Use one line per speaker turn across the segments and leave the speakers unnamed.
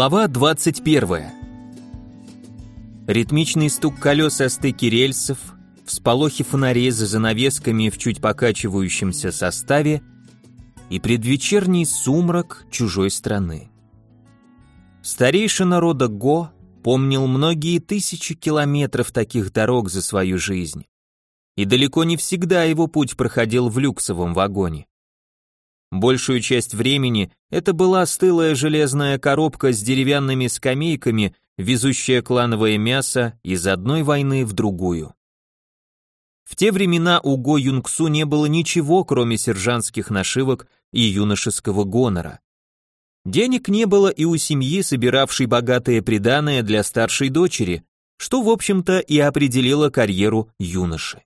Глава 21. Ритмичный стук колес о стыке рельсов, всполохи фонарей за занавесками в чуть покачивающемся составе и предвечерний сумрак чужой страны. Старейшина рода Го помнил многие тысячи километров таких дорог за свою жизнь, и далеко не всегда его путь проходил в люксовом вагоне. Большую часть времени это была стылая железная коробка с деревянными скамейками, везущая клановое мясо из одной войны в другую. В те времена у Го Юнгсу не было ничего, кроме сержантских нашивок и юношеского гонора. Денег не было и у семьи, собиравшей богатые приданое для старшей дочери, что, в общем-то, и определило карьеру юноши.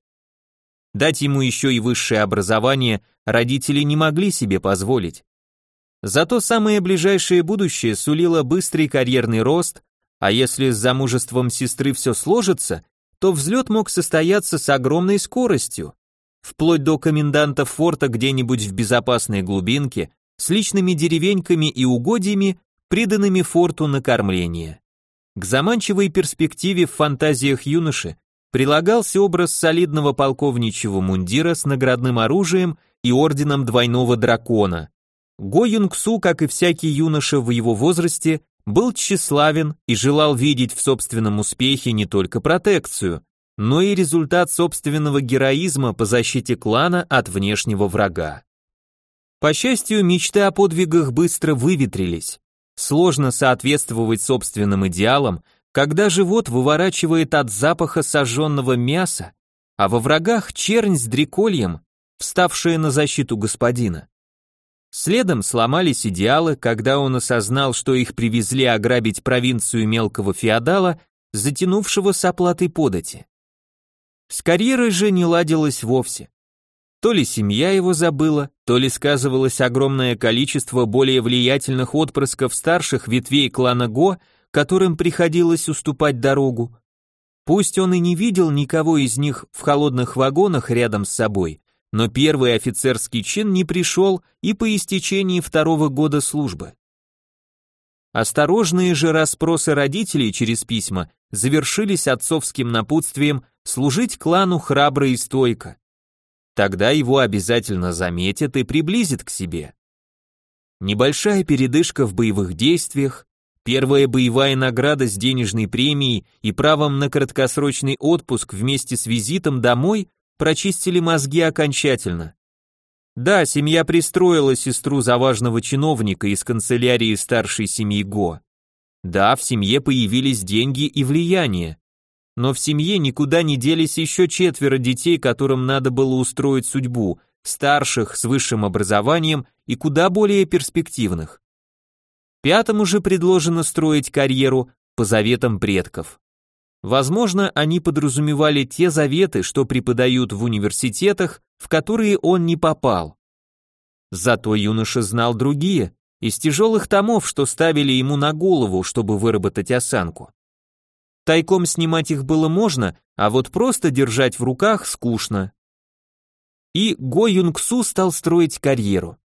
Дать ему еще и высшее образование родители не могли себе позволить. Зато самое ближайшее будущее сулило быстрый карьерный рост, а если с замужеством сестры все сложится, то взлет мог состояться с огромной скоростью, вплоть до коменданта форта где-нибудь в безопасной глубинке, с личными деревеньками и угодьями, приданными форту на кормление. К заманчивой перспективе в фантазиях юноши прилагался образ солидного полковничьего мундира с наградным оружием и орденом двойного дракона. Го Юнг Су, как и всякий юноша в его возрасте, был тщеславен и желал видеть в собственном успехе не только протекцию, но и результат собственного героизма по защите клана от внешнего врага. По счастью, мечты о подвигах быстро выветрились. Сложно соответствовать собственным идеалам, когда живот выворачивает от запаха сожженного мяса, а во врагах чернь с дрекольем, вставшая на защиту господина. Следом сломались идеалы, когда он осознал, что их привезли ограбить провинцию мелкого феодала, затянувшего с оплатой подати. С карьерой же не ладилось вовсе. То ли семья его забыла, то ли сказывалось огромное количество более влиятельных отпрысков старших ветвей клана Го, которым приходилось уступать дорогу. Пусть он и не видел никого из них в холодных вагонах рядом с собой, но первый офицерский чин не пришел и по истечении второго года службы. Осторожные же расспросы родителей через письма завершились отцовским напутствием служить клану храбро и стойко. Тогда его обязательно заметят и приблизят к себе. Небольшая передышка в боевых действиях, Первая боевая награда с денежной премией и правом на краткосрочный отпуск вместе с визитом домой прочистили мозги окончательно. Да, семья пристроила сестру заважного чиновника из канцелярии старшей семьи Го. Да, в семье появились деньги и влияние. Но в семье никуда не делись еще четверо детей, которым надо было устроить судьбу, старших с высшим образованием и куда более перспективных. Пятому же предложено строить карьеру по заветам предков. Возможно, они подразумевали те заветы, что преподают в университетах, в которые он не попал. Зато юноша знал другие, из тяжелых томов, что ставили ему на голову, чтобы выработать осанку. Тайком снимать их было можно, а вот просто держать в руках скучно. И Го Юнг Су стал строить карьеру.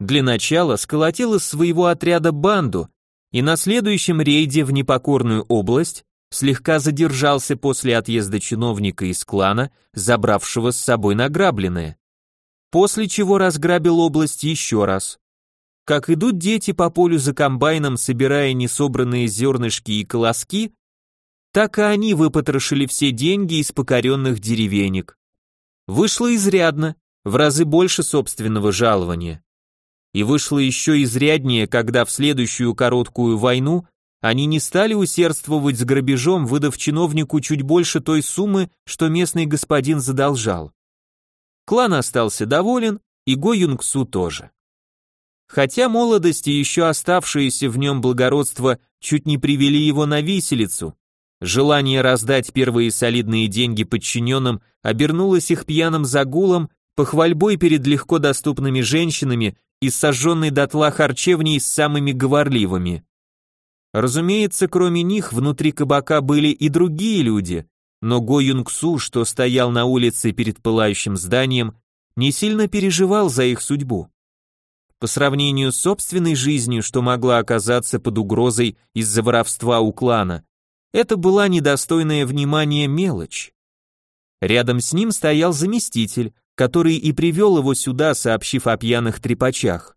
Для начала сколотил из своего отряда банду и на следующем рейде в непокорную область слегка задержался после отъезда чиновника из клана, забравшего с собой награбленное. После чего разграбил область еще раз. Как идут дети по полю за комбайном, собирая несобранные зернышки и колоски, так и они выпотрошили все деньги из покоренных деревенек. Вышло изрядно, в разы больше собственного жалования и вышло еще изряднее, когда в следующую короткую войну они не стали усердствовать с грабежом, выдав чиновнику чуть больше той суммы, что местный господин задолжал. Клан остался доволен, и Го Юнгсу тоже. Хотя молодость и еще оставшееся в нем благородство чуть не привели его на виселицу, желание раздать первые солидные деньги подчиненным обернулось их пьяным загулом, похвальбой перед легко доступными женщинами и сожженной дотла харчевней с самыми говорливыми. Разумеется, кроме них внутри кабака были и другие люди, но Го Юнг Су, что стоял на улице перед пылающим зданием, не сильно переживал за их судьбу. по сравнению с собственной жизнью, что могла оказаться под угрозой из-за воровства у клана, это была недостойная внимания мелочь. Рядом с ним стоял заместитель, который и привел его сюда, сообщив о пьяных трепачах.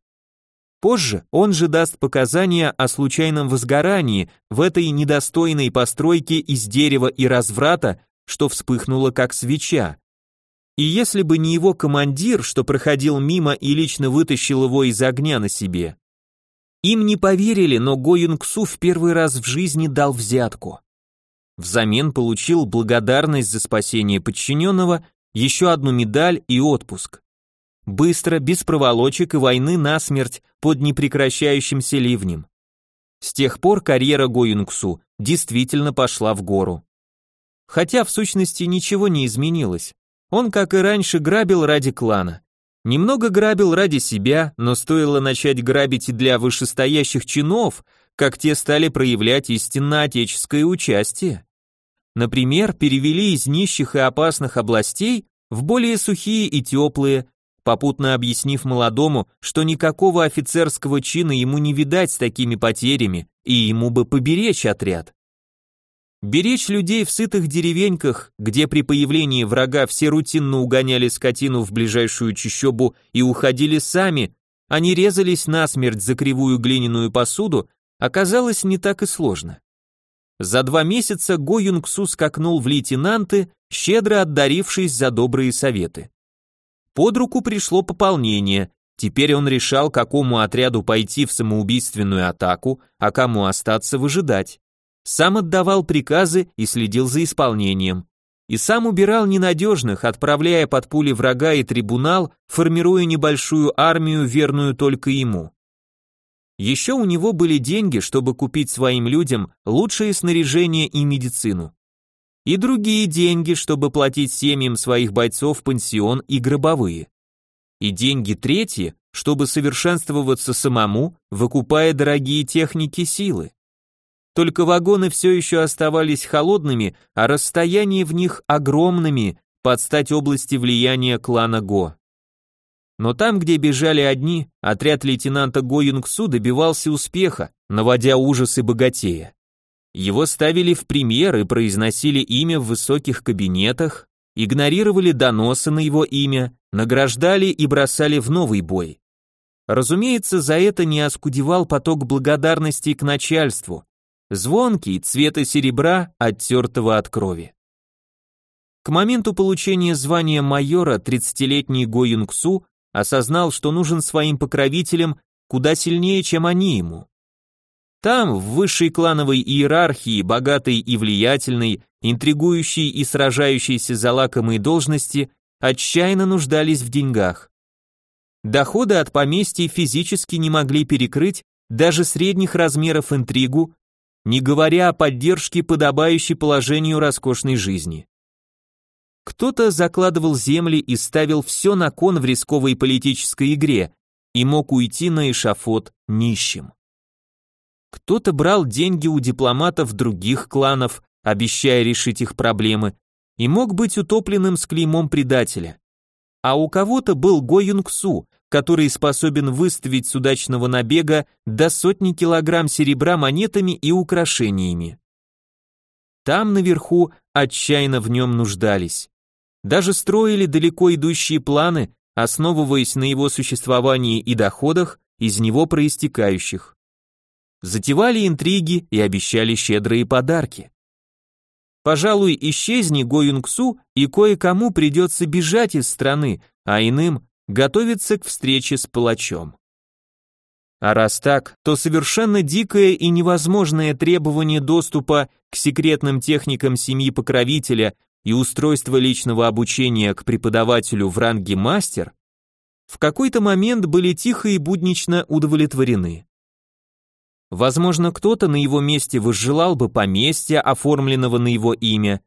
Позже он же даст показания о случайном возгорании в этой недостойной постройке из дерева и разврата, что вспыхнуло как свеча. И если бы не его командир, что проходил мимо и лично вытащил его из огня на себе, им не поверили, но Го Юнгсу в первый раз в жизни дал взятку. Взамен получил благодарность за спасение подчиненного, еще одну медаль и отпуск. Быстро, без проволочек и войны насмерть под непрекращающимся ливнем. С тех пор карьера Го Юнгсу действительно пошла в гору. Хотя в сущности ничего не изменилось. Он, как и раньше, грабил ради клана. Немного грабил ради себя, но стоило начать грабить и для вышестоящих чинов, как те стали проявлять истинно отеческое участие. Например, перевели из нищих и опасных областей в более сухие и теплые, попутно объяснив молодому, что никакого офицерского чина ему не видать с такими потерями, и ему бы поберечь отряд. Беречь людей в сытых деревеньках, где при появлении врага все рутинно угоняли скотину в ближайшую чащобу и уходили сами, они резались насмерть за кривую глиняную посуду, оказалось не так и сложно. За два месяца Го Юнгсу скакнул в лейтенанты, щедро отдарившись за добрые советы. Под руку пришло пополнение, теперь он решал, какому отряду пойти в самоубийственную атаку, а кому остаться выжидать. Сам отдавал приказы и следил за исполнением. И сам убирал ненадежных, отправляя под пули врага и трибунал, формируя небольшую армию, верную только ему. Еще у него были деньги, чтобы купить своим людям лучшее снаряжение и медицину. И другие деньги, чтобы платить семьям своих бойцов пансион и гробовые. И деньги третьи, чтобы совершенствоваться самому, выкупая дорогие техники силы. Только вагоны все еще оставались холодными, а расстояния в них огромными под стать области влияния клана Го. Но там, где бежали одни, отряд лейтенанта Го Юнгсу добивался успеха, наводя ужасы богатея. Его ставили в премьер и произносили имя в высоких кабинетах, игнорировали доносы на его имя, награждали и бросали в новый бой. Разумеется, за это не оскудевал поток благодарности к начальству, звонкий, цвета серебра, оттертого от крови. К моменту получения звания майора 30-летний Го Юнгсу осознал, что нужен своим покровителям куда сильнее, чем они ему. Там, в высшей клановой иерархии, богатой и влиятельной, интригующей и сражающейся за лакомые должности, отчаянно нуждались в деньгах. Доходы от поместья физически не могли перекрыть даже средних размеров интригу, не говоря о поддержке, подобающей положению роскошной жизни. Кто-то закладывал земли и ставил все на кон в рисковой политической игре и мог уйти на эшафот нищим. Кто-то брал деньги у дипломатов других кланов, обещая решить их проблемы, и мог быть утопленным с клеймом предателя. А у кого-то был Го Юнгсу, который способен выставить с удачного набега до сотни килограмм серебра монетами и украшениями. Там наверху отчаянно в нем нуждались. Даже строили далеко идущие планы, основываясь на его существовании и доходах, из него проистекающих. Затевали интриги и обещали щедрые подарки. Пожалуй, исчезни Го Юнгсу, и кое-кому придется бежать из страны, а иным готовиться к встрече с палачом. А раз так, то совершенно дикое и невозможное требование доступа к секретным техникам семьи покровителя и устройство личного обучения к преподавателю в ранге мастер в какой-то момент были тихо и буднично удовлетворены. Возможно, кто-то на его месте возжелал бы поместья, оформленного на его имя,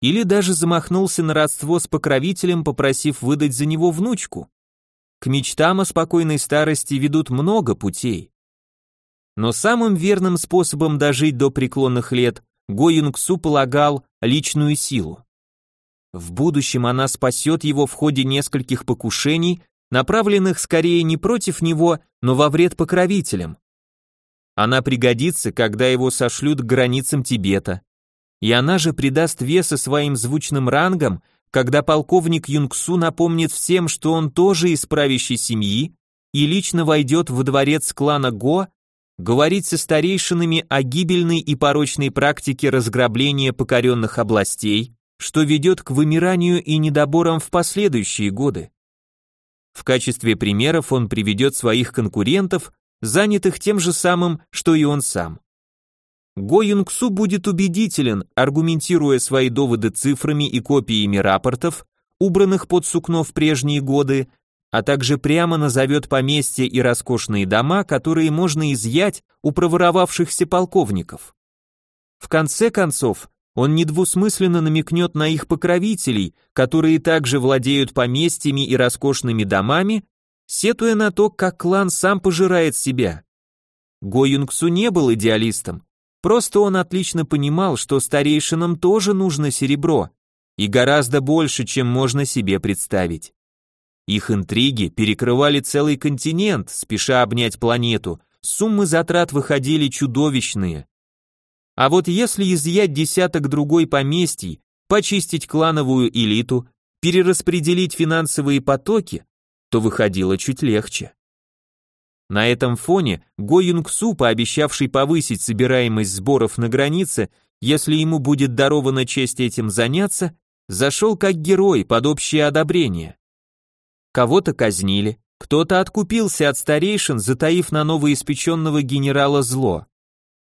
или даже замахнулся на родство с покровителем, попросив выдать за него внучку. К мечтам о спокойной старости ведут много путей. Но самым верным способом дожить до преклонных лет Го Юнгсу полагал личную силу. В будущем она спасет его в ходе нескольких покушений, направленных скорее не против него, но во вред покровителям. Она пригодится, когда его сошлют к границам Тибета. И она же придаст веса своим звучным рангам, когда полковник Юнгсу напомнит всем, что он тоже из правящей семьи и лично войдет в дворец клана Го, говорить со старейшинами о гибельной и порочной практике разграбления покоренных областей, что ведет к вымиранию и недоборам в последующие годы. В качестве примеров он приведет своих конкурентов, занятых тем же самым, что и он сам. Го Юнгсу будет убедителен, аргументируя свои доводы цифрами и копиями рапортов, убранных под сукно в прежние годы, а также прямо назовет поместья и роскошные дома, которые можно изъять у проворовавшихся полковников. В конце концов, он недвусмысленно намекнет на их покровителей, которые также владеют поместьями и роскошными домами, сетуя на то, как клан сам пожирает себя. Го Юнгсу не был идеалистом, просто он отлично понимал, что старейшинам тоже нужно серебро, и гораздо больше, чем можно себе представить. Их интриги перекрывали целый континент, спеша обнять планету, суммы затрат выходили чудовищные. А вот если изъять десяток другой поместий, почистить клановую элиту, перераспределить финансовые потоки, то выходило чуть легче. На этом фоне Го Юнг Су, пообещавший повысить собираемость сборов на границе, если ему будет дарована честь этим заняться, зашел как герой под общее одобрение. Кого-то казнили, кто-то откупился от старейшин, затаив на новоиспеченного генерала зло.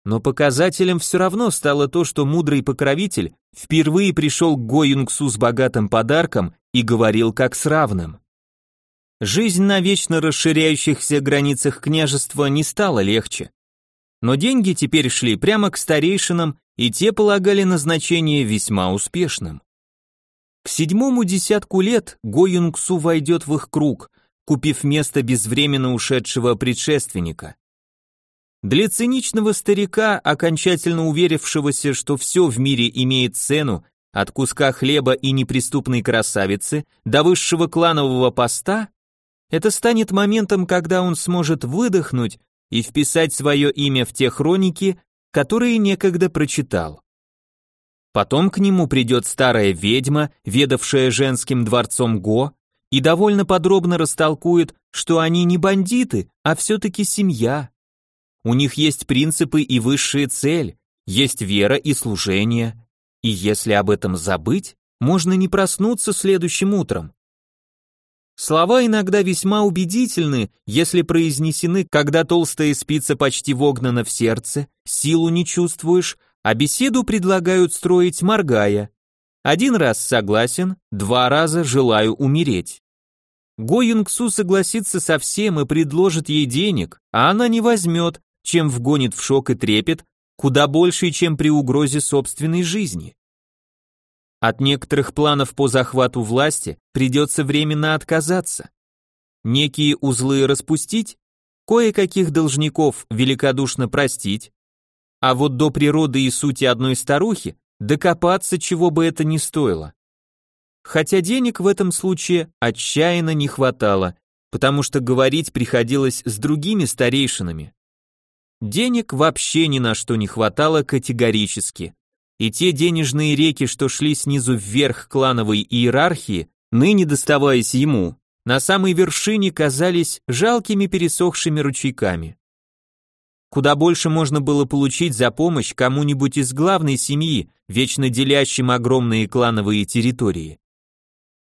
Но показателем все равно стало то, что мудрый покровитель впервые пришел к Гоюнгсу с богатым подарком и говорил как с равным. Жизнь на вечно расширяющихся границах княжества не стала легче. Но деньги теперь шли прямо к старейшинам, и те полагали назначение весьма успешным. К седьмому десятку лет Го Юнгсу войдет в их круг, купив место безвременно ушедшего предшественника. Для циничного старика, окончательно уверившегося, что все в мире имеет цену, от куска хлеба и неприступной красавицы до высшего кланового поста, это станет моментом, когда он сможет выдохнуть и вписать свое имя в те хроники, которые некогда прочитал. Потом к нему придет старая ведьма, ведавшая женским дворцом Го, и довольно подробно растолкует, что они не бандиты, а все-таки семья. У них есть принципы и высшая цель, есть вера и служение. И если об этом забыть, можно не проснуться следующим утром. Слова иногда весьма убедительны, если произнесены, когда толстая спица почти вогнана в сердце, силу не чувствуешь, а беседу предлагают строить моргая. Один раз согласен, два раза желаю умереть. Го Юнгсу согласится со всем и предложит ей денег, а она не возьмет, чем вгонит в шок и трепет, куда больше, чем при угрозе собственной жизни. От некоторых планов по захвату власти придется временно отказаться. Некие узлы распустить, кое-каких должников великодушно простить, а вот до природы и сути одной старухи докопаться чего бы это ни стоило. Хотя денег в этом случае отчаянно не хватало, потому что говорить приходилось с другими старейшинами. Денег вообще ни на что не хватало категорически. И те денежные реки, что шли снизу вверх клановой иерархии, ныне доставаясь ему, на самой вершине казались жалкими пересохшими ручейками. Куда больше можно было получить за помощь кому-нибудь из главной семьи, вечно делящим огромные клановые территории.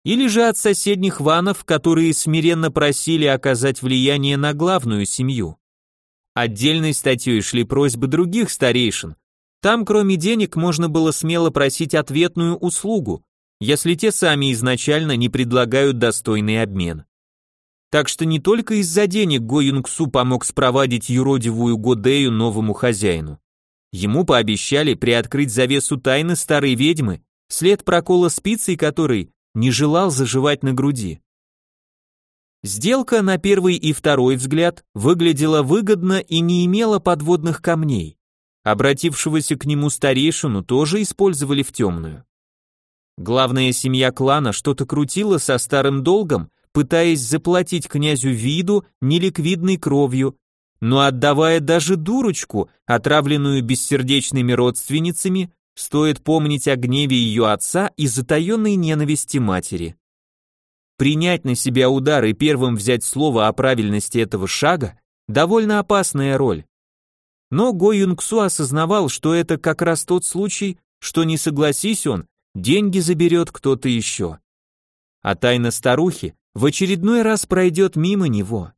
Или же от соседних ванов, которые смиренно просили оказать влияние на главную семью. Отдельной статьей шли просьбы других старейшин. Там, кроме денег, можно было смело просить ответную услугу, если те сами изначально не предлагают достойный обмен. Так что не только из-за денег Го Юнгсу помог спровадить юродивую Годею новому хозяину. Ему пообещали приоткрыть завесу тайны старой ведьмы, след прокола спицей которой не желал заживать на груди. Сделка на первый и второй взгляд выглядела выгодно и не имела подводных камней. Обратившегося к нему старейшину тоже использовали в темную. Главная семья клана что-то крутила со старым долгом, пытаясь заплатить князю виду неликвидной кровью, но отдавая даже дурочку, отравленную бессердечными родственницами, стоит помнить о гневе ее отца и затаенной ненависти матери. Принять на себя удар и первым взять слово о правильности этого шага – довольно опасная роль. Но Го Юнгсу осознавал, что это как раз тот случай, что не согласись он, деньги заберет кто-то еще. А тайна старухи в очередной раз пройдет мимо него.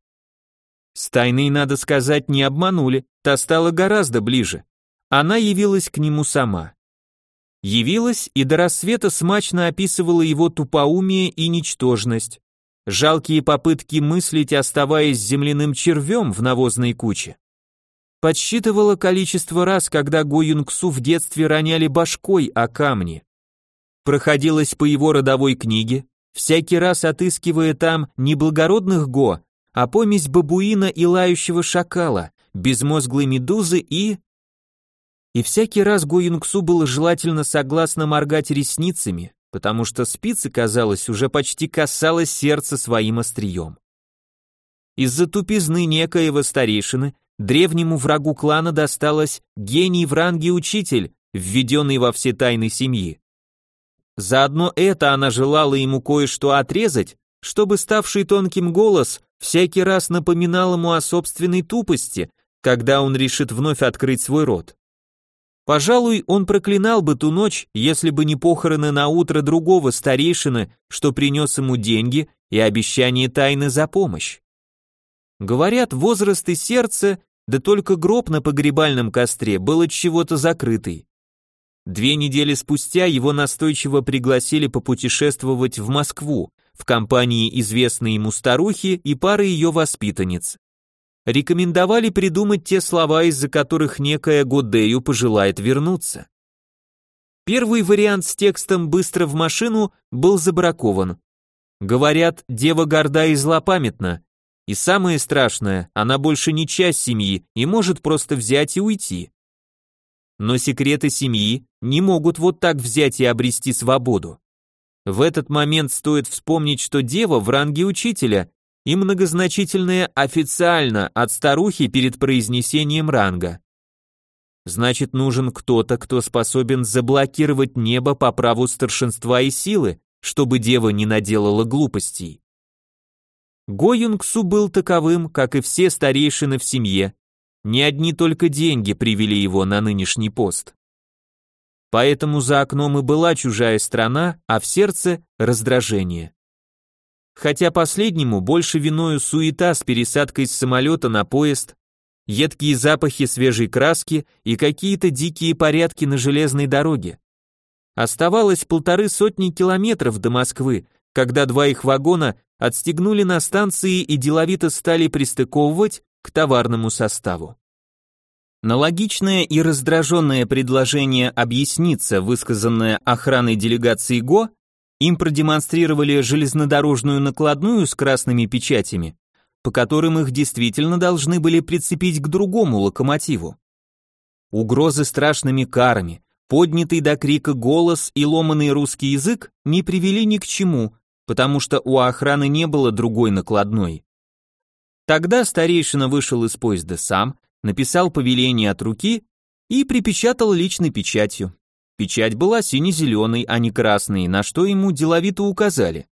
С тайной, надо сказать, не обманули, та стала гораздо ближе. Она явилась к нему сама. Явилась и до рассвета смачно описывала его тупоумие и ничтожность, жалкие попытки мыслить, оставаясь земляным червем в навозной куче. Подсчитывала количество раз, когда Го Юнгсу в детстве роняли башкой о камни. Проходилась по его родовой книге, всякий раз отыскивая там не благородных Го, а помесь бабуина и лающего шакала, безмозглой медузы и... И всякий раз Го Юнгсу было желательно согласно моргать ресницами, потому что спицы, казалось, уже почти касалось сердца своим острием. Из-за тупизны некоего старейшины древнему врагу клана досталось гений в ранге учитель, введенный во все тайны семьи. Заодно это она желала ему кое-что отрезать, чтобы ставший тонким голос всякий раз напоминал ему о собственной тупости, когда он решит вновь открыть свой рот. Пожалуй, он проклинал бы ту ночь, если бы не похороны на утро другого старейшины, что принес ему деньги и обещание тайны за помощь. Говорят, возраст и сердце, да только гроб на погребальном костре был от чего-то закрытый. Две недели спустя его настойчиво пригласили попутешествовать в Москву в компании известной ему старухи и пары ее воспитанниц. Рекомендовали придумать те слова, из-за которых некая Годею пожелает вернуться. Первый вариант с текстом «быстро в машину» был забракован. Говорят, дева горда и злопамятна, и самое страшное, она больше не часть семьи и может просто взять и уйти. Но секреты семьи не могут вот так взять и обрести свободу. В этот момент стоит вспомнить, что дева в ранге учителя и многозначительное официально от старухи перед произнесением ранга. Значит, нужен кто-то, кто способен заблокировать небо по праву старшинства и силы, чтобы дева не наделала глупостей. Го был таковым, как и все старейшины в семье. Не одни только деньги привели его на нынешний пост. Поэтому за окном и была чужая страна, а в сердце – раздражение. Хотя последнему больше виною суета с пересадкой с самолета на поезд, едкие запахи свежей краски и какие-то дикие порядки на железной дороге. Оставалось полторы сотни километров до Москвы, когда два их вагона отстегнули на станции и деловито стали пристыковывать к товарному составу. На и раздраженное предложение объясниться, высказанное охраной делегации ГО, им продемонстрировали железнодорожную накладную с красными печатями, по которым их действительно должны были прицепить к другому локомотиву. Угрозы страшными карами, поднятый до крика голос и ломанный русский язык не привели ни к чему, потому что у охраны не было другой накладной. Тогда старейшина вышел из поезда сам, написал повеление от руки и припечатал личной печатью. Печать была сине-зеленой, а не красной, на что ему деловито указали.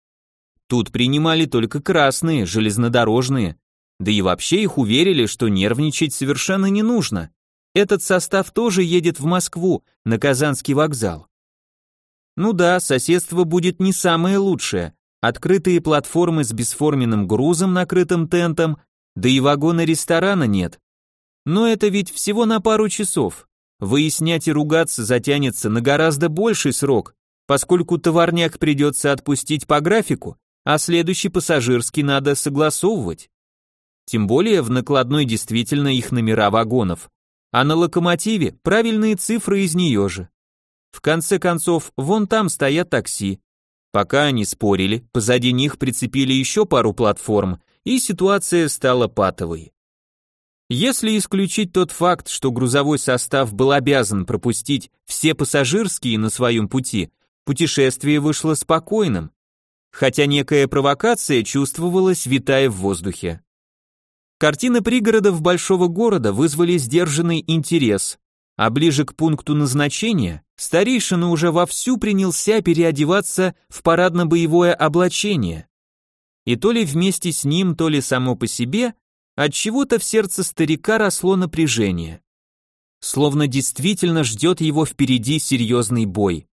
Тут принимали только красные, железнодорожные, да и вообще их уверили, что нервничать совершенно не нужно. Этот состав тоже едет в Москву, на Казанский вокзал. Ну да, соседство будет не самое лучшее, открытые платформы с бесформенным грузом, накрытым тентом, да и вагона ресторана нет. Но это ведь всего на пару часов. Выяснять и ругаться затянется на гораздо больший срок, поскольку товарняк придется отпустить по графику, а следующий пассажирский надо согласовывать. Тем более в накладной действительно их номера вагонов, а на локомотиве правильные цифры из нее же. В конце концов, вон там стоят такси, Пока они спорили, позади них прицепили еще пару платформ, и ситуация стала патовой. Если исключить тот факт, что грузовой состав был обязан пропустить все пассажирские на своем пути, путешествие вышло спокойным. хотя некая провокация чувствовалась, витая в воздухе. Картины пригородов большого города вызвали сдержанный интерес, а ближе к пункту назначения старейшина уже вовсю принялся переодеваться в парадно-боевое облачение. И то ли вместе с ним, то ли само по себе, от чего-то в сердце старика росло напряжение. Словно действительно ждет его впереди серьезный бой.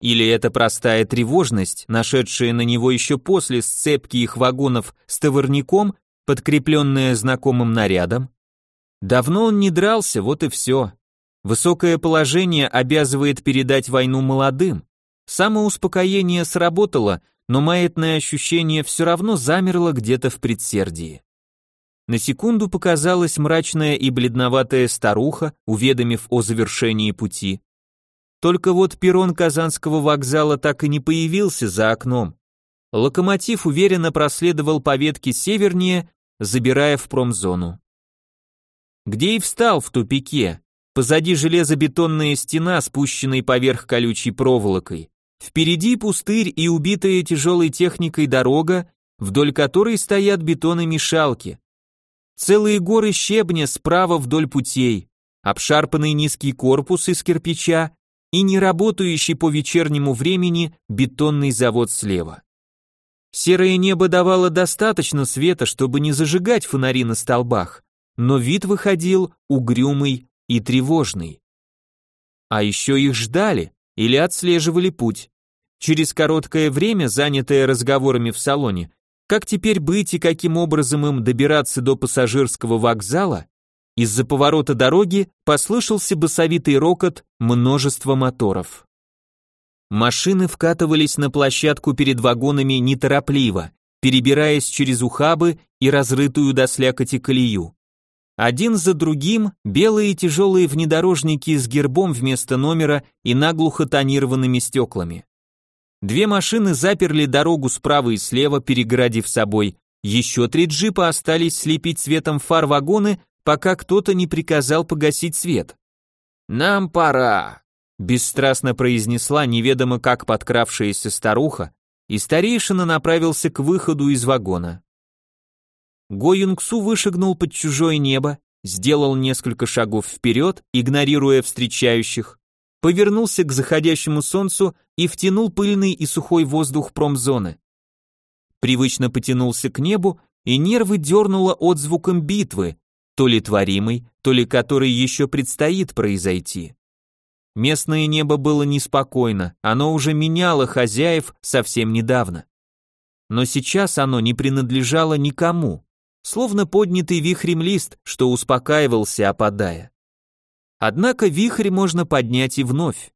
Или это простая тревожность, нашедшая на него еще после сцепки их вагонов с товарником, подкрепленная знакомым нарядом? Давно он не дрался, вот и все. Высокое положение обязывает передать войну молодым. Самоуспокоение сработало, но маятное ощущение все равно замерло где-то в предсердии. На секунду показалась мрачная и бледноватая старуха, уведомив о завершении пути. Только вот перрон Казанского вокзала так и не появился за окном. Локомотив уверенно проследовал по ветке севернее, забирая в промзону. Где и встал в тупике, Позади железобетонная стена, спущенная поверх колючей проволокой. Впереди пустырь и убитая тяжелой техникой дорога, вдоль которой стоят бетономешалки. Целые горы щебня справа вдоль путей, обшарпанный низкий корпус из кирпича и неработающий по вечернему времени бетонный завод слева. Серое небо давало достаточно света, чтобы не зажигать фонари на столбах, но вид выходил угрюмый и тревожный. А еще их ждали или отслеживали путь. Через короткое время, занятое разговорами в салоне, как теперь быть и каким образом им добираться до пассажирского вокзала, из-за поворота дороги послышался басовитый рокот множества моторов. Машины вкатывались на площадку перед вагонами неторопливо, перебираясь через ухабы и разрытую до слякоти колею. Один за другим белые тяжелые внедорожники с гербом вместо номера и наглухо тонированными стеклами. Две машины заперли дорогу справа и слева, перегородив собой. Еще три джипа остались слепить светом фар вагоны, пока кто-то не приказал погасить свет. «Нам пора», — бесстрастно произнесла неведомо как подкравшаяся старуха, и старейшина направился к выходу из вагона. Го Юнгсу вышагнул под чужое небо, сделал несколько шагов вперед, игнорируя встречающих, повернулся к заходящему солнцу и втянул пыльный и сухой воздух промзоны. Привычно потянулся к небу, и нервы дернуло отзвуком битвы, то ли творимой, то ли которой еще предстоит произойти. Местное небо было неспокойно, оно уже меняло хозяев совсем недавно. Но сейчас оно не принадлежало никому словно поднятый вихрем лист, что успокаивался, опадая. Однако вихрь можно поднять и вновь.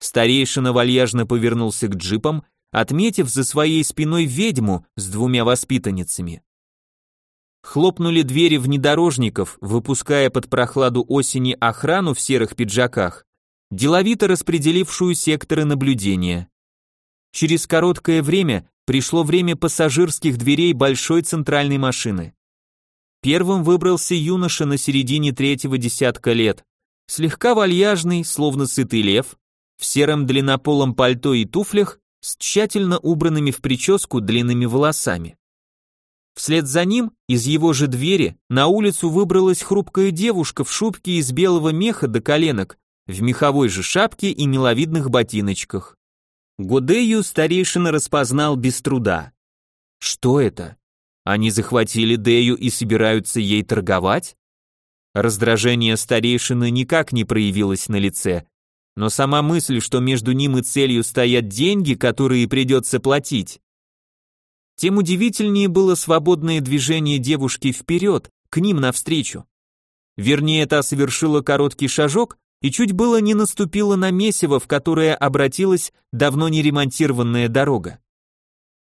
Старейшина вальяжно повернулся к джипам, отметив за своей спиной ведьму с двумя воспитанницами. Хлопнули двери внедорожников, выпуская под прохладу осени охрану в серых пиджаках, деловито распределившую секторы наблюдения. Через короткое время пришло время пассажирских дверей большой центральной машины. Первым выбрался юноша на середине третьего десятка лет, слегка вальяжный, словно сытый лев, в сером длиннополом пальто и туфлях, с тщательно убранными в прическу длинными волосами. Вслед за ним, из его же двери, на улицу выбралась хрупкая девушка в шубке из белого меха до коленок, в меховой же шапке и миловидных ботиночках. Гудею старейшина распознал без труда. Что это? Они захватили Дею и собираются ей торговать? Раздражение старейшины никак не проявилось на лице, но сама мысль, что между ним и целью стоят деньги, которые придется платить. Тем удивительнее было свободное движение девушки вперед, к ним навстречу. Вернее, та совершила короткий шажок и чуть было не наступила на месиво, в которое обратилась давно не ремонтированная дорога.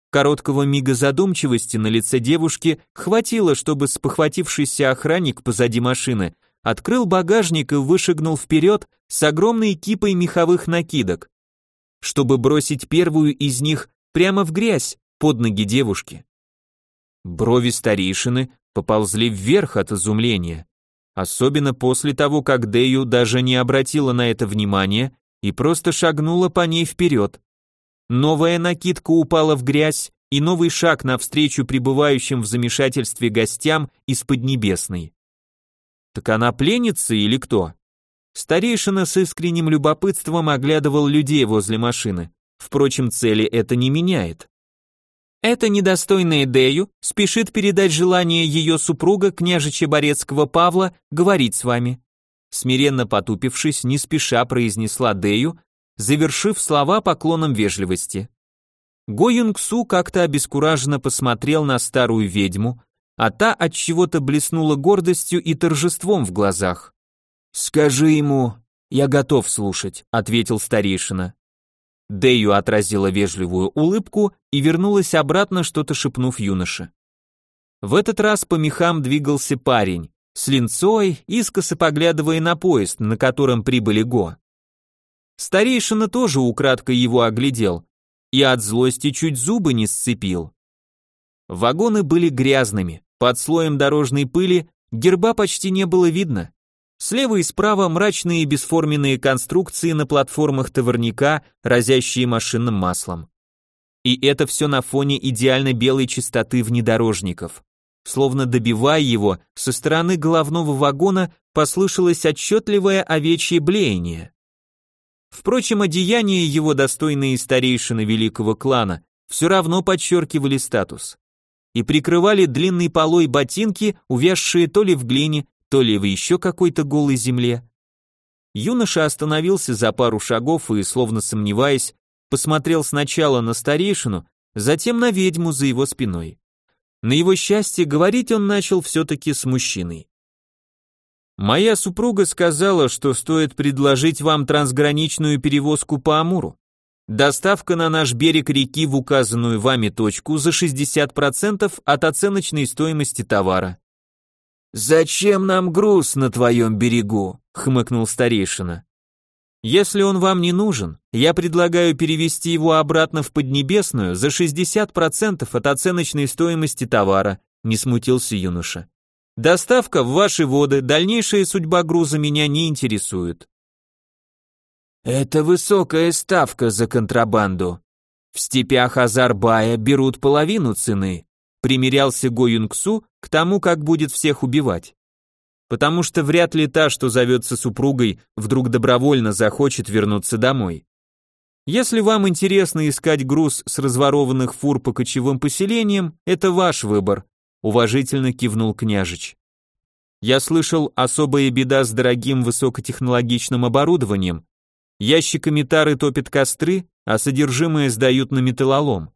Короткого мига задумчивости на лице девушки хватило, чтобы спохватившийся охранник позади машины открыл багажник и вышагнул вперед с огромной кипой меховых накидок, чтобы бросить первую из них прямо в грязь под ноги девушки. Брови старейшины поползли вверх от изумления, особенно после того, как Дэю даже не обратила на это внимания и просто шагнула по ней вперед. Новая накидка упала в грязь, и новый шаг навстречу пребывающим в замешательстве гостям из Поднебесной. Так она пленница или кто? Старейшина с искренним любопытством оглядывал людей возле машины. Впрочем, цели это не меняет. Эта недостойная Дею спешит передать желание ее супруга, княжича Борецкого Павла, говорить с вами. Смиренно потупившись, не спеша произнесла Дею, завершив слова поклоном вежливости. Го Юнгсу как-то обескураженно посмотрел на старую ведьму, а та от чего-то блеснула гордостью и торжеством в глазах. «Скажи ему, я готов слушать», — ответил старейшина. Дэю отразила вежливую улыбку и вернулась обратно, что-то шепнув юноше. В этот раз по мехам двигался парень, с линцой, искоса поглядывая на поезд, на котором прибыли Го. Старейшина тоже украдкой его оглядел и от злости чуть зубы не сцепил. Вагоны были грязными, под слоем дорожной пыли герба почти не было видно. Слева и справа мрачные бесформенные конструкции на платформах товарника, разящие машинным маслом. И это все на фоне идеально белой чистоты внедорожников. Словно добивая его, со стороны головного вагона послышалось отчетливое овечье блеяние. Впрочем, одеяния его достойные старейшины великого клана все равно подчеркивали статус. И прикрывали длинной полой ботинки, увязшие то ли в глине, то ли в еще какой-то голой земле. Юноша остановился за пару шагов и, словно сомневаясь, посмотрел сначала на старейшину, затем на ведьму за его спиной. На его счастье говорить он начал все-таки с мужчиной. «Моя супруга сказала, что стоит предложить вам трансграничную перевозку по Амуру. Доставка на наш берег реки в указанную вами точку за 60% от оценочной стоимости товара. «Зачем нам груз на твоем берегу?» — хмыкнул старейшина. «Если он вам не нужен, я предлагаю перевести его обратно в Поднебесную за 60% от оценочной стоимости товара», — не смутился юноша. «Доставка в ваши воды, дальнейшая судьба груза меня не интересует». «Это высокая ставка за контрабанду. В степях Азарбая берут половину цены», примерялся Го Юнгсу к тому, как будет всех убивать. Потому что вряд ли та, что зовется супругой, вдруг добровольно захочет вернуться домой. Если вам интересно искать груз с разворованных фур по кочевым поселениям, это ваш выбор, уважительно кивнул княжич. Я слышал, особая беда с дорогим высокотехнологичным оборудованием. Ящиками тары топят костры, а содержимое сдают на металлолом.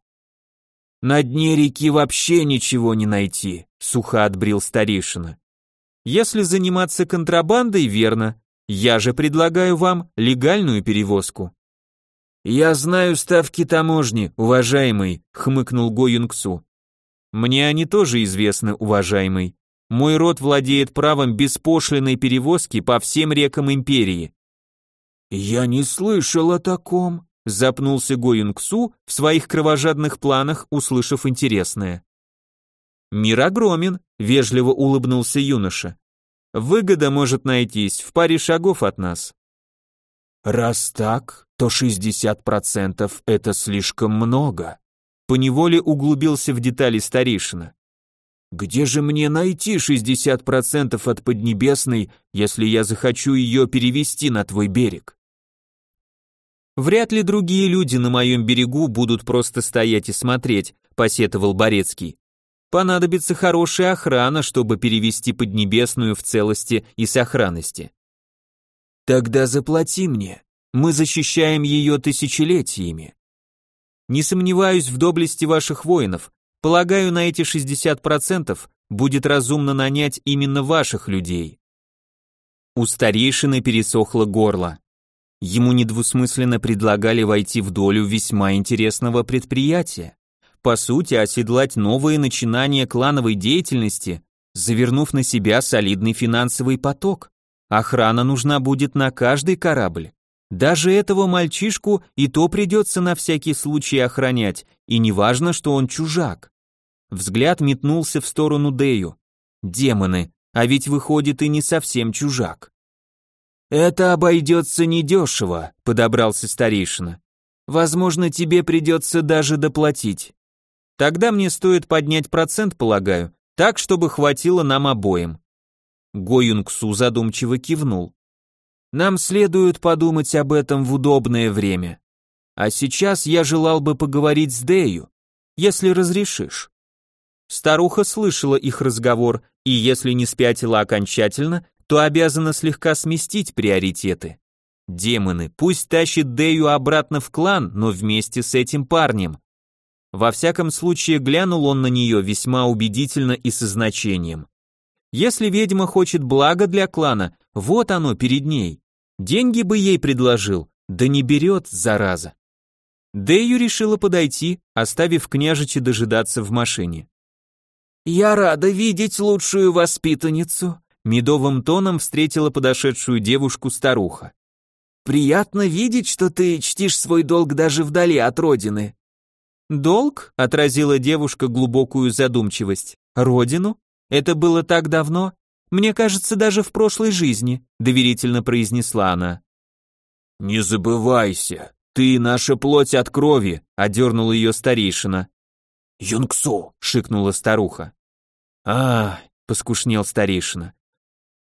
На дне реки вообще ничего не найти, сухо отбрил старейшина. Если заниматься контрабандой, верно. Я же предлагаю вам легальную перевозку. Я знаю ставки таможни, уважаемый, хмыкнул Го Юнгсу. Мне они тоже известны, уважаемый. Мой род владеет правом беспошлиной перевозки по всем рекам империи. Я не слышал о таком, Запнулся Гоюнгсу в своих кровожадных планах, услышав интересное. «Мир огромен», — вежливо улыбнулся юноша. «Выгода может найтись в паре шагов от нас». «Раз так, то 60% это слишком много», — поневоле углубился в детали старейшина. «Где же мне найти 60% от Поднебесной, если я захочу ее перевести на твой берег?» Вряд ли другие люди на моем берегу будут просто стоять и смотреть, посетовал Борецкий. Понадобится хорошая охрана, чтобы перевести Поднебесную в целости и сохранности. Тогда заплати мне. Мы защищаем ее тысячелетиями. Не сомневаюсь в доблести ваших воинов. Полагаю, на эти 60% будет разумно нанять именно ваших людей. У старейшины пересохло горло. Ему недвусмысленно предлагали войти в долю весьма интересного предприятия. По сути, оседлать новые начинания клановой деятельности, завернув на себя солидный финансовый поток. Охрана нужна будет на каждый корабль. Даже этого мальчишку и то придется на всякий случай охранять, и неважно, что он чужак. Взгляд метнулся в сторону Дею. Демоны, а ведь выходит и не совсем чужак. «Это обойдется недешево», — подобрался старейшина. Возможно, тебе придется даже доплатить. Тогда мне стоит поднять процент, полагаю, так, чтобы хватило нам обоим. Го Юнгсу задумчиво кивнул. Нам следует подумать об этом в удобное время. А сейчас я желал бы поговорить с Дэю, если разрешишь. Старуха слышала их разговор, и если не спятила окончательно, то обязана слегка сместить приоритеты. Демоны, пусть тащит Дэю обратно в клан, но вместе с этим парнем. Во всяком случае, глянул он на нее весьма убедительно и со значением. Если ведьма хочет блага для клана, вот оно перед ней. Деньги бы ей предложил, да не берет, зараза. Дэю решила подойти, оставив княжича дожидаться в машине. «Я рада видеть лучшую воспитанницу», медовым тоном встретила подошедшую девушку старуха. Приятно видеть, что ты чтишь свой долг даже вдали от родины. Долг? отразила девушка глубокую задумчивость. Родину? Это было так давно? Мне кажется, даже в прошлой жизни, доверительно произнесла она. Не забывайся, ты наша плоть от крови, одернул ее старейшина. Юнгсу, шикнула старуха. А, поскушнел старейшина.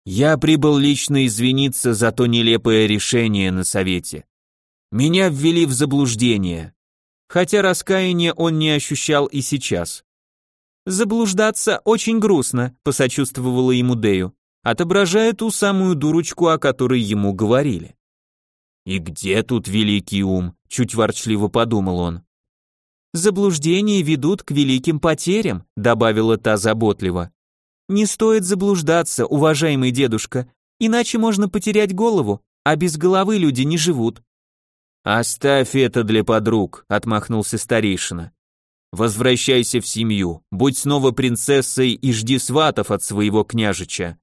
Я прибыл лично извиниться за то нелепое решение на совете. Меня ввели в заблуждение, хотя раскаяния он не ощущал и сейчас. Заблуждаться очень грустно, посочувствовала ему Дею, отображая ту самую дурочку, о которой ему говорили. И где тут великий ум? чуть ворчливо подумал он. Заблуждения ведут к великим потерям, добавила та заботливо. Не стоит заблуждаться, уважаемый дедушка, иначе можно потерять голову, а без головы люди не живут. Оставь это для подруг, отмахнулся старейшина. Возвращайся в семью, будь снова принцессой и жди сватов от своего княжича.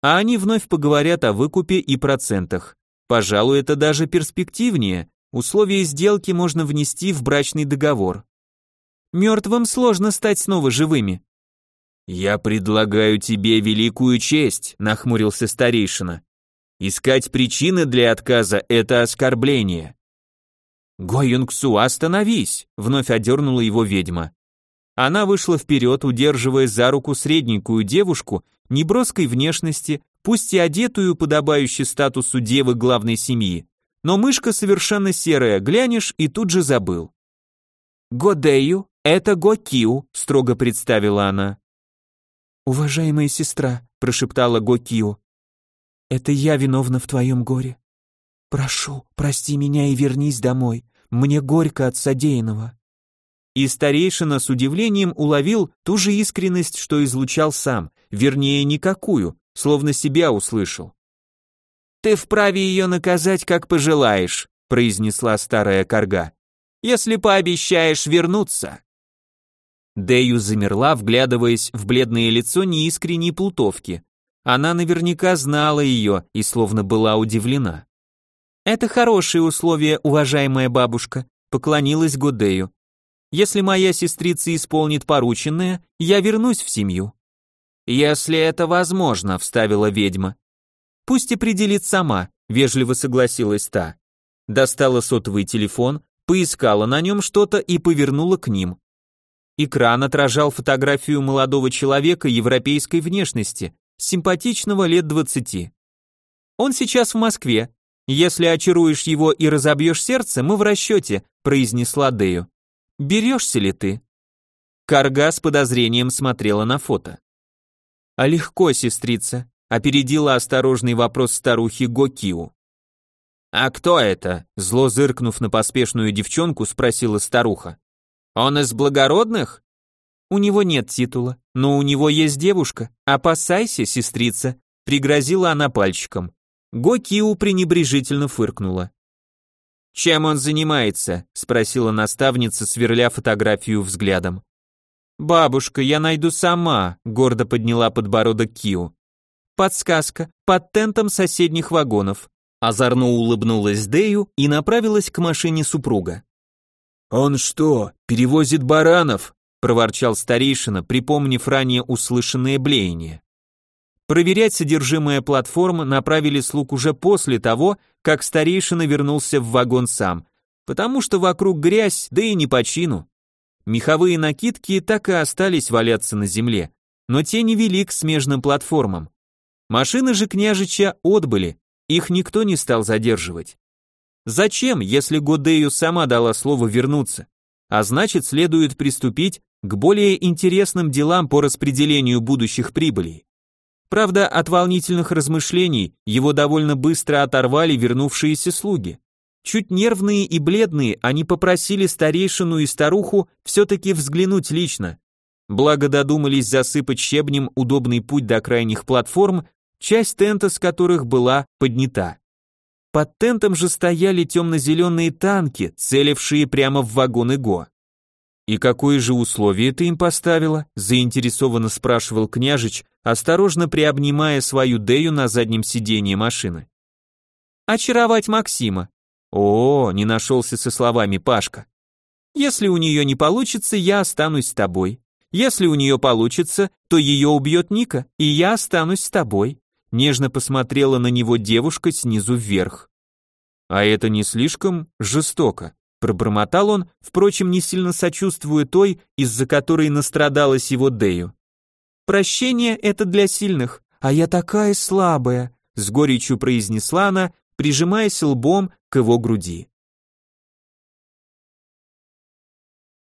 А они вновь поговорят о выкупе и процентах. Пожалуй, это даже перспективнее. Условия сделки можно внести в брачный договор. Мертвым сложно стать снова живыми, «Я предлагаю тебе великую честь», — нахмурился старейшина. «Искать причины для отказа — это оскорбление». «Го остановись!» — вновь одернула его ведьма. Она вышла вперед, удерживая за руку средненькую девушку неброской внешности, пусть и одетую подобающей статусу девы главной семьи, но мышка совершенно серая, глянешь и тут же забыл. «Годею, это Го Киу», — строго представила она. «Уважаемая сестра», — прошептала Гокио, — «это я виновна в твоем горе. Прошу, прости меня и вернись домой. Мне горько от содеянного». И старейшина с удивлением уловил ту же искренность, что излучал сам, вернее, никакую, словно себя услышал. «Ты вправе ее наказать, как пожелаешь», — произнесла старая корга, «если пообещаешь вернуться». Дэю замерла, вглядываясь в бледное лицо неискренней плутовки. Она наверняка знала ее и словно была удивлена. «Это хорошие условия, уважаемая бабушка», — поклонилась Гудею. «Если моя сестрица исполнит порученное, я вернусь в семью». «Если это возможно», — вставила ведьма. «Пусть определит сама», — вежливо согласилась та. Достала сотовый телефон, поискала на нем что-то и повернула к ним. Экран отражал фотографию молодого человека европейской внешности, симпатичного лет 20. Он сейчас в Москве. Если очаруешь его и разобьешь сердце, мы в расчете, произнесла Дею. Берешься ли ты? Карга с подозрением смотрела на фото. А легко, сестрица, опередила осторожный вопрос старухи Гокиу. А кто это? Зло зыркнув на поспешную девчонку, спросила старуха. Он из благородных? У него нет титула, но у него есть девушка. Опасайся, сестрица, пригрозила она пальчиком. Го Киу пренебрежительно фыркнула. Чем он занимается? спросила наставница, сверля фотографию взглядом. Бабушка, я найду сама, гордо подняла подбородок Киу. Подсказка: под тентом соседних вагонов. Озорно улыбнулась Дэю и направилась к машине супруга. «Он что, перевозит баранов?» – проворчал старейшина, припомнив ранее услышанное блеяние. Проверять содержимое платформы направили слуг уже после того, как старейшина вернулся в вагон сам. потому что вокруг грязь, да и не по чину. Меховые накидки так и остались валяться на земле, но те не вели к смежным платформам. Машины же княжича отбыли, их никто не стал задерживать. Зачем, если Годею сама дала слово вернуться? А значит, следует приступить к более интересным делам по распределению будущих прибылей. Правда, от волнительных размышлений его довольно быстро оторвали вернувшиеся слуги. Чуть нервные и бледные, они попросили старейшину и старуху все-таки взглянуть лично. Благо додумались засыпать щебнем удобный путь до крайних платформ, часть тента с которых была поднята. Под тентом же стояли темно-зеленые танки, целившие прямо в вагоны ГО. «И какое же условие ты им поставила?» – заинтересованно спрашивал княжич, осторожно приобнимая свою Дею на заднем сиденье машины. «Очаровать Максима». «О, не нашелся со словами Пашка. Если у нее не получится, я останусь с тобой. Если у нее получится, то ее убьет Ника, и я останусь с тобой». Нежно посмотрела на него девушка снизу вверх. «А это не слишком жестоко?» Пробормотал он, впрочем, не сильно сочувствуя той, из-за которой настрадалась его Дею. «Прощение — это для сильных, а я такая слабая», с горечью произнесла она, прижимаясь лбом к его груди.